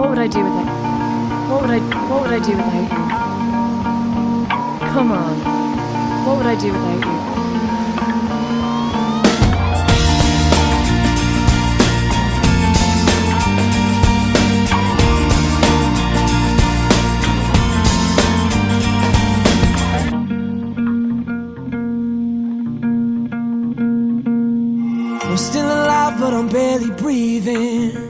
What would I do without it? What would I what would I do without you? Come on. What would I do without you? I'm still alive, but I'm barely breathing.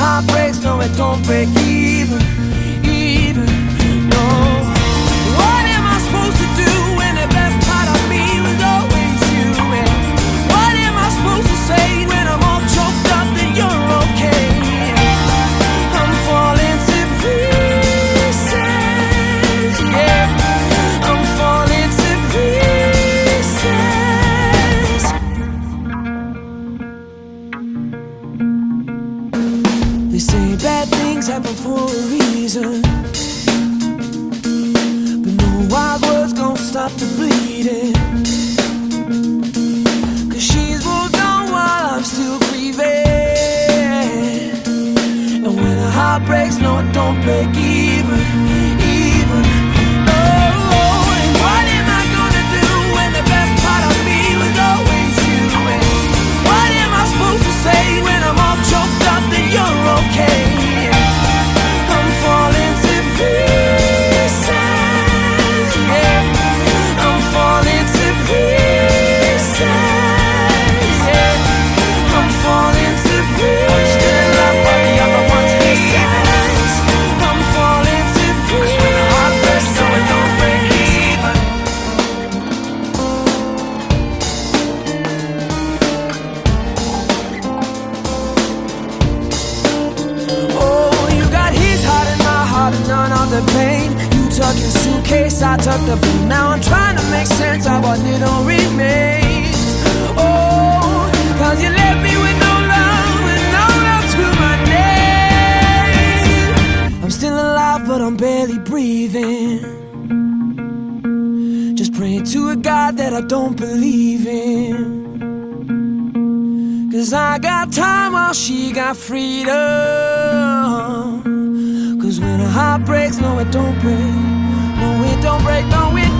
Cause when a heart breaks, no, it don't break even, say bad things happen for a reason. But no wild words gonna stop the bleeding. Cause she's moved on while I'm still grieving. And when a heart breaks, no, it don't break even, even. Your suitcase, I took the blue. Now I'm trying to make sense of what little remains. Oh, cause you left me with no love and no love to my name. I'm still alive, but I'm barely breathing. Just praying to a God that I don't believe in. Cause I got time while she got freedom. Cause when a heart breaks, no, it don't break. Don't break, no, it.